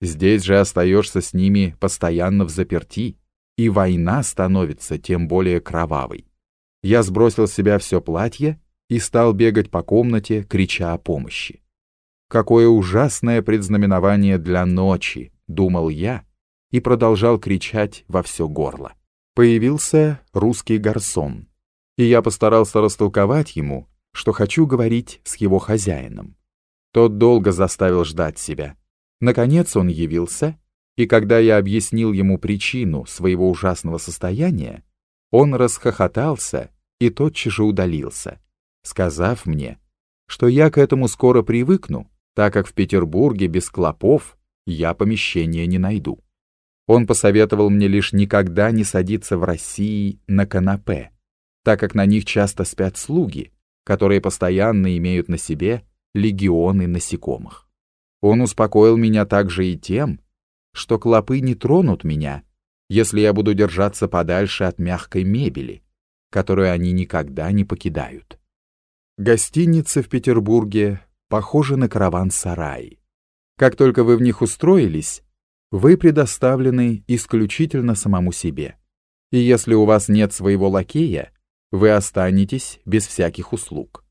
Здесь же остаешься с ними постоянно в заперти, и война становится тем более кровавой. Я сбросил с себя все платье и стал бегать по комнате, крича о помощи. Какое ужасное предзнаменование для ночи, думал я, и продолжал кричать во все горло. Появился русский гарсон, и я постарался растолковать ему, что хочу говорить с его хозяином. Тот долго заставил ждать себя. Наконец он явился, и когда я объяснил ему причину своего ужасного состояния, он расхохотался и тотчас же удалился, сказав мне, что я к этому скоро привыкну, так как в Петербурге без клопов я помещения не найду. Он посоветовал мне лишь никогда не садиться в России на канапе, так как на них часто спят слуги, которые постоянно имеют на себе легионы насекомых. Он успокоил меня также и тем, что клопы не тронут меня, если я буду держаться подальше от мягкой мебели, которую они никогда не покидают. Гостиницы в Петербурге похожи на караван-сарай. Как только вы в них устроились, вы предоставлены исключительно самому себе. И если у вас нет своего лакея, вы останетесь без всяких услуг.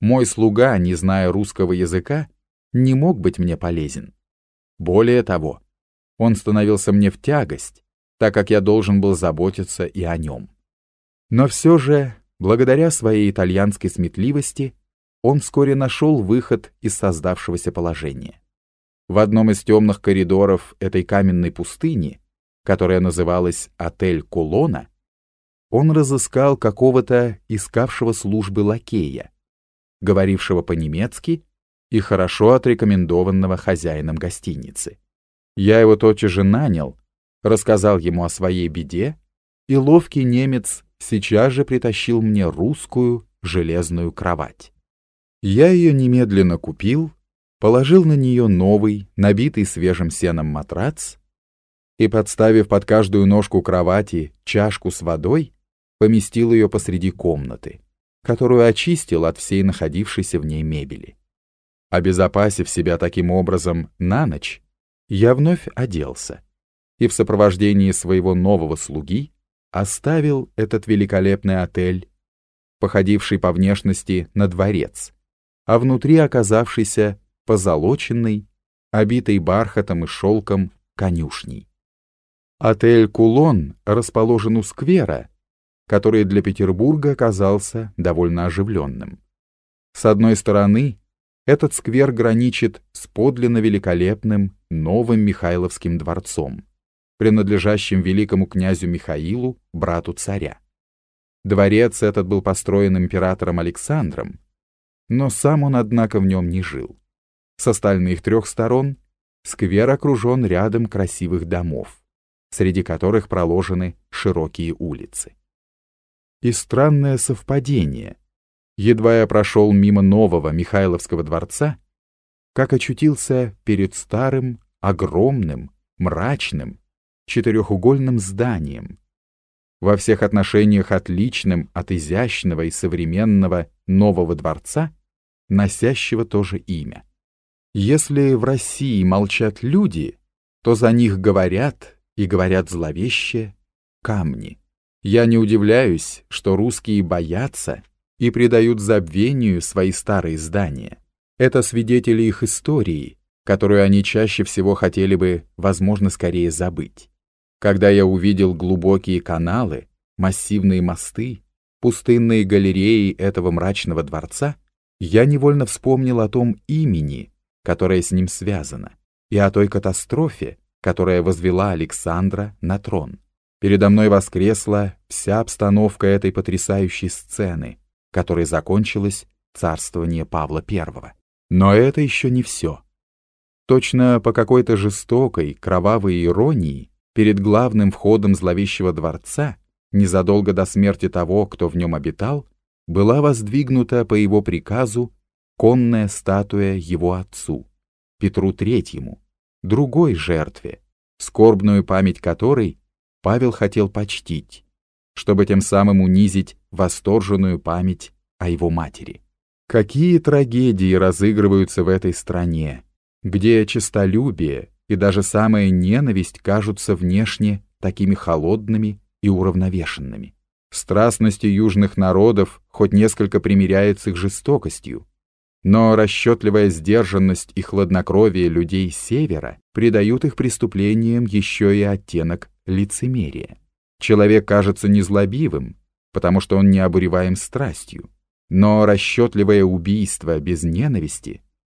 Мой слуга, не зная русского языка, не мог быть мне полезен. Более того, он становился мне в тягость, так как я должен был заботиться и о нем. Но все же, благодаря своей итальянской сметливости, он вскоре нашел выход из создавшегося положения. В одном из темных коридоров этой каменной пустыни, которая называлась «Отель Кулона», он разыскал какого-то искавшего службы лакея, говорившего по-немецки и хорошо отрекомендованного хозяином гостиницы. Я его тотчас же нанял, рассказал ему о своей беде, и ловкий немец сейчас же притащил мне русскую железную кровать. Я ее немедленно купил, положил на нее новый, набитый свежим сеном матрац и, подставив под каждую ножку кровати чашку с водой, поместил ее посреди комнаты, которую очистил от всей находившейся в ней мебели. Обезопасив себя таким образом на ночь, я вновь оделся и в сопровождении своего нового слуги оставил этот великолепный отель, походивший по внешности на дворец, а внутри оказавшийся позолоченный, обитый бархатом и шелком конюшней. Отель «Кулон» расположен у сквера, который для Петербурга оказался довольно оживленным. С одной стороны, этот сквер граничит с подлинно великолепным новым Михайловским дворцом, принадлежащим великому князю Михаилу, брату царя. Дворец этот был построен императором Александром, но сам он, однако, в нем не жил. С остальных трех сторон сквер окружен рядом красивых домов, среди которых проложены широкие улицы. И странное совпадение. Едва я прошел мимо нового Михайловского дворца, как очутился перед старым, огромным, мрачным, четырехугольным зданием, во всех отношениях отличным от изящного и современного нового дворца, носящего то же имя. Если в России молчат люди, то за них говорят, и говорят зловеще, камни. Я не удивляюсь, что русские боятся и предают забвению свои старые здания. Это свидетели их истории, которую они чаще всего хотели бы, возможно, скорее забыть. Когда я увидел глубокие каналы, массивные мосты, пустынные галереи этого мрачного дворца, я невольно вспомнил о том имени, которое с ним связано, и о той катастрофе, которая возвела Александра на трон. Передо мной воскресла вся обстановка этой потрясающей сцены, которой закончилось царствование Павла I. Но это еще не все. Точно по какой-то жестокой, кровавой иронии, перед главным входом зловещего дворца, незадолго до смерти того, кто в нем обитал, была воздвигнута по его приказу конная статуя его отцу, Петру Третьему, другой жертве, скорбную память которой Павел хотел почтить, чтобы тем самым унизить восторженную память о его матери. Какие трагедии разыгрываются в этой стране, где честолюбие, и даже самая ненависть кажутся внешне такими холодными и уравновешенными. Страстность южных народов хоть несколько примиряет с их жестокостью, но расчетливая сдержанность и хладнокровие людей севера придают их преступлениям еще и оттенок лицемерия. Человек кажется незлобивым, потому что он не обуреваем страстью, но расчетливое убийство без ненависти